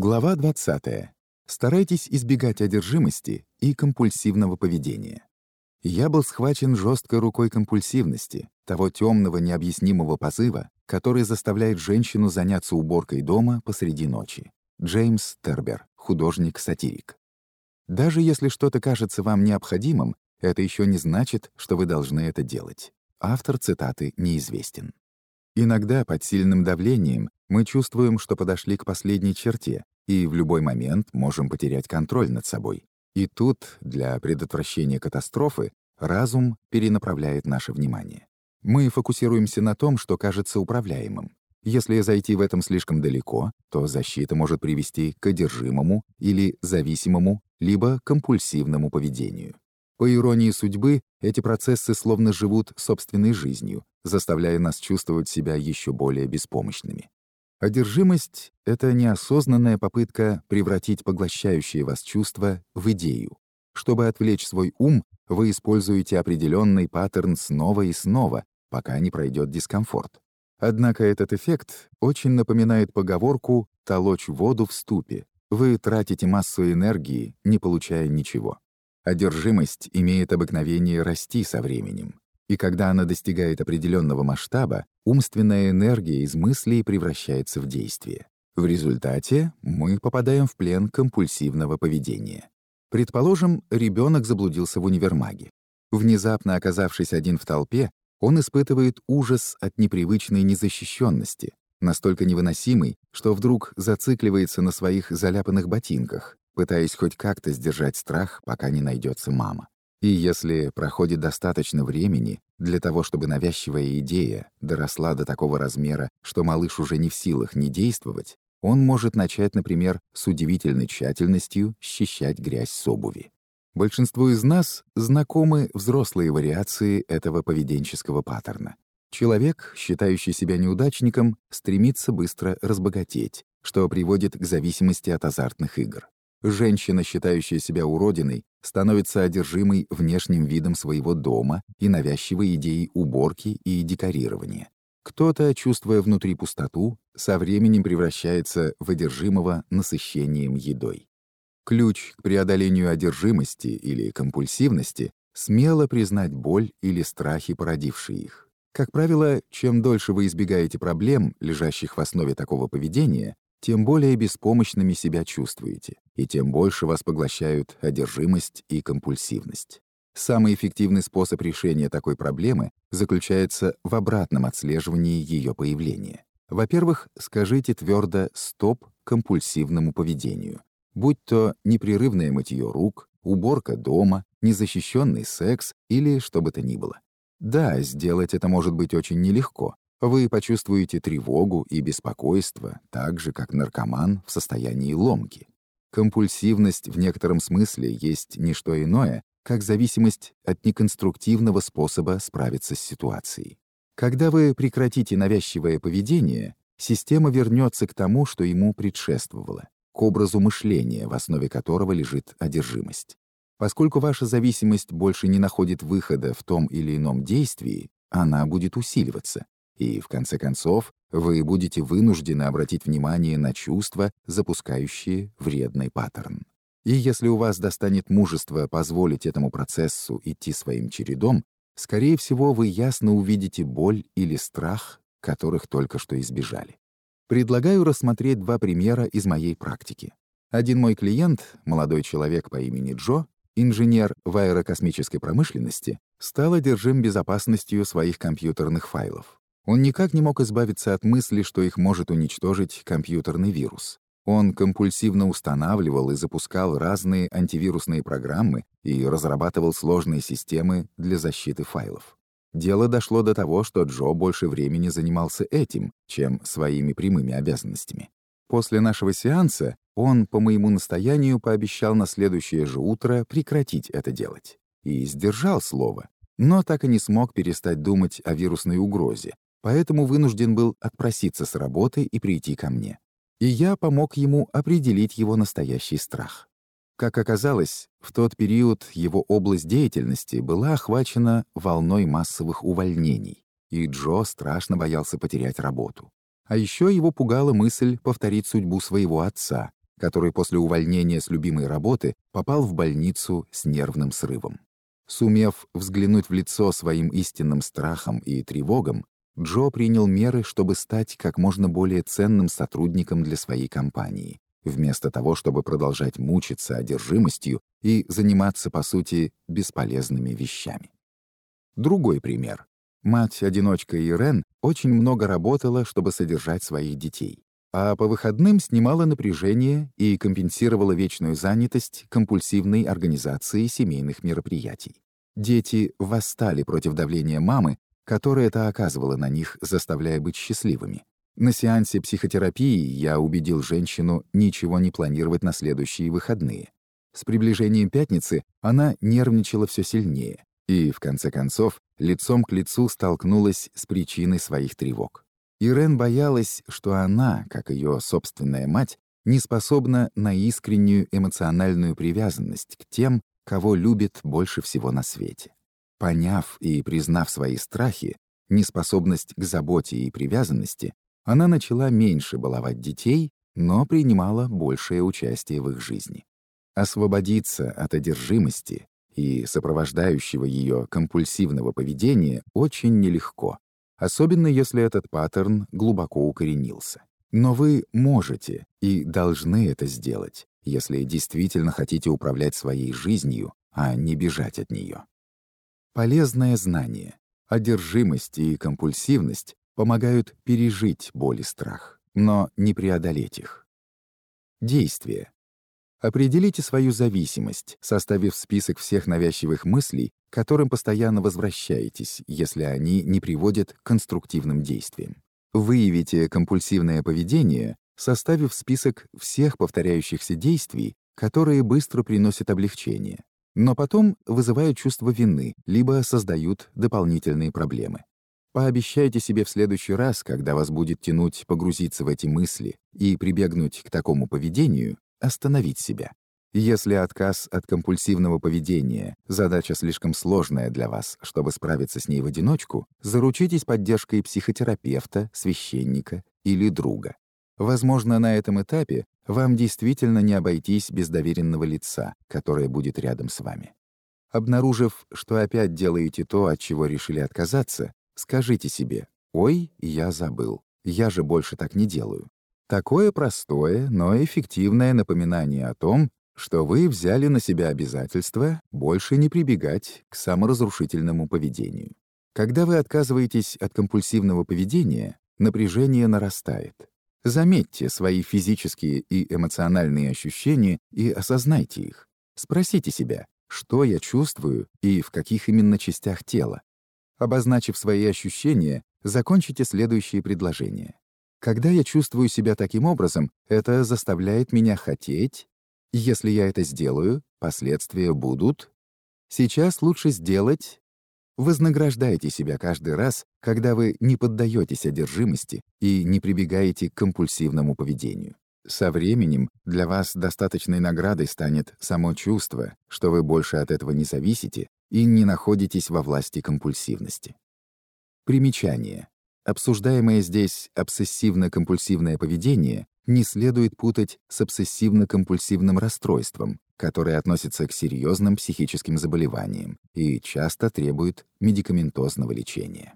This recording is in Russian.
Глава 20. Старайтесь избегать одержимости и компульсивного поведения. Я был схвачен жесткой рукой компульсивности, того темного необъяснимого позыва, который заставляет женщину заняться уборкой дома посреди ночи. Джеймс Тербер, художник-сатирик. Даже если что-то кажется вам необходимым, это еще не значит, что вы должны это делать. Автор цитаты неизвестен. Иногда под сильным давлением мы чувствуем, что подошли к последней черте, и в любой момент можем потерять контроль над собой. И тут, для предотвращения катастрофы, разум перенаправляет наше внимание. Мы фокусируемся на том, что кажется управляемым. Если зайти в этом слишком далеко, то защита может привести к одержимому или зависимому, либо компульсивному поведению. По иронии судьбы, эти процессы словно живут собственной жизнью, заставляя нас чувствовать себя еще более беспомощными. Одержимость — это неосознанная попытка превратить поглощающее вас чувство в идею. Чтобы отвлечь свой ум, вы используете определенный паттерн снова и снова, пока не пройдет дискомфорт. Однако этот эффект очень напоминает поговорку «толочь воду в ступе». Вы тратите массу энергии, не получая ничего. Одержимость имеет обыкновение расти со временем. И когда она достигает определенного масштаба, умственная энергия из мыслей превращается в действие. В результате мы попадаем в плен компульсивного поведения. Предположим, ребенок заблудился в универмаге. Внезапно оказавшись один в толпе, он испытывает ужас от непривычной незащищенности, настолько невыносимый, что вдруг зацикливается на своих заляпанных ботинках, пытаясь хоть как-то сдержать страх, пока не найдется мама. И если проходит достаточно времени для того, чтобы навязчивая идея доросла до такого размера, что малыш уже не в силах не действовать, он может начать, например, с удивительной тщательностью счищать грязь с обуви. Большинству из нас знакомы взрослые вариации этого поведенческого паттерна. Человек, считающий себя неудачником, стремится быстро разбогатеть, что приводит к зависимости от азартных игр. Женщина, считающая себя уродиной, становится одержимой внешним видом своего дома и навязчивой идеей уборки и декорирования. Кто-то, чувствуя внутри пустоту, со временем превращается в одержимого насыщением едой. Ключ к преодолению одержимости или компульсивности — смело признать боль или страхи, породившие их. Как правило, чем дольше вы избегаете проблем, лежащих в основе такого поведения, тем более беспомощными себя чувствуете, и тем больше вас поглощают одержимость и компульсивность. Самый эффективный способ решения такой проблемы заключается в обратном отслеживании ее появления. Во-первых, скажите твердо «стоп» компульсивному поведению, будь то непрерывное мытье рук, уборка дома, незащищенный секс или что бы то ни было. Да, сделать это может быть очень нелегко, вы почувствуете тревогу и беспокойство, так же, как наркоман в состоянии ломки. Компульсивность в некотором смысле есть не что иное, как зависимость от неконструктивного способа справиться с ситуацией. Когда вы прекратите навязчивое поведение, система вернется к тому, что ему предшествовало, к образу мышления, в основе которого лежит одержимость. Поскольку ваша зависимость больше не находит выхода в том или ином действии, она будет усиливаться, и, в конце концов, вы будете вынуждены обратить внимание на чувства, запускающие вредный паттерн. И если у вас достанет мужество позволить этому процессу идти своим чередом, скорее всего, вы ясно увидите боль или страх, которых только что избежали. Предлагаю рассмотреть два примера из моей практики. Один мой клиент, молодой человек по имени Джо, инженер в аэрокосмической промышленности, стал одержим безопасностью своих компьютерных файлов. Он никак не мог избавиться от мысли, что их может уничтожить компьютерный вирус. Он компульсивно устанавливал и запускал разные антивирусные программы и разрабатывал сложные системы для защиты файлов. Дело дошло до того, что Джо больше времени занимался этим, чем своими прямыми обязанностями. После нашего сеанса он, по моему настоянию, пообещал на следующее же утро прекратить это делать. И сдержал слово, но так и не смог перестать думать о вирусной угрозе, поэтому вынужден был отпроситься с работы и прийти ко мне. И я помог ему определить его настоящий страх. Как оказалось, в тот период его область деятельности была охвачена волной массовых увольнений, и Джо страшно боялся потерять работу. А еще его пугала мысль повторить судьбу своего отца, который после увольнения с любимой работы попал в больницу с нервным срывом. Сумев взглянуть в лицо своим истинным страхом и тревогам, Джо принял меры, чтобы стать как можно более ценным сотрудником для своей компании, вместо того, чтобы продолжать мучиться одержимостью и заниматься, по сути, бесполезными вещами. Другой пример. Мать-одиночка Ирен очень много работала, чтобы содержать своих детей, а по выходным снимала напряжение и компенсировала вечную занятость компульсивной организацией семейных мероприятий. Дети восстали против давления мамы, которое это оказывало на них, заставляя быть счастливыми. На сеансе психотерапии я убедил женщину ничего не планировать на следующие выходные. С приближением пятницы она нервничала все сильнее и, в конце концов, лицом к лицу столкнулась с причиной своих тревог. Ирен боялась, что она, как ее собственная мать, не способна на искреннюю эмоциональную привязанность к тем, кого любит больше всего на свете. Поняв и признав свои страхи, неспособность к заботе и привязанности, она начала меньше баловать детей, но принимала большее участие в их жизни. Освободиться от одержимости и сопровождающего ее компульсивного поведения очень нелегко, особенно если этот паттерн глубоко укоренился. Но вы можете и должны это сделать, если действительно хотите управлять своей жизнью, а не бежать от нее. Полезное знание, одержимость и компульсивность помогают пережить боль и страх, но не преодолеть их. Действие. Определите свою зависимость, составив список всех навязчивых мыслей, к которым постоянно возвращаетесь, если они не приводят к конструктивным действиям. Выявите компульсивное поведение, составив список всех повторяющихся действий, которые быстро приносят облегчение, но потом вызывают чувство вины, либо создают дополнительные проблемы. Пообещайте себе в следующий раз, когда вас будет тянуть погрузиться в эти мысли и прибегнуть к такому поведению, остановить себя. Если отказ от компульсивного поведения — задача слишком сложная для вас, чтобы справиться с ней в одиночку, заручитесь поддержкой психотерапевта, священника или друга. Возможно, на этом этапе вам действительно не обойтись без доверенного лица, которое будет рядом с вами. Обнаружив, что опять делаете то, от чего решили отказаться, Скажите себе «Ой, я забыл, я же больше так не делаю». Такое простое, но эффективное напоминание о том, что вы взяли на себя обязательство больше не прибегать к саморазрушительному поведению. Когда вы отказываетесь от компульсивного поведения, напряжение нарастает. Заметьте свои физические и эмоциональные ощущения и осознайте их. Спросите себя, что я чувствую и в каких именно частях тела. Обозначив свои ощущения, закончите следующие предложения. Когда я чувствую себя таким образом, это заставляет меня хотеть. Если я это сделаю, последствия будут. Сейчас лучше сделать. Вознаграждайте себя каждый раз, когда вы не поддаетесь одержимости и не прибегаете к компульсивному поведению. Со временем для вас достаточной наградой станет само чувство, что вы больше от этого не зависите и не находитесь во власти компульсивности. Примечание. Обсуждаемое здесь обсессивно-компульсивное поведение не следует путать с обсессивно-компульсивным расстройством, которое относится к серьезным психическим заболеваниям и часто требует медикаментозного лечения.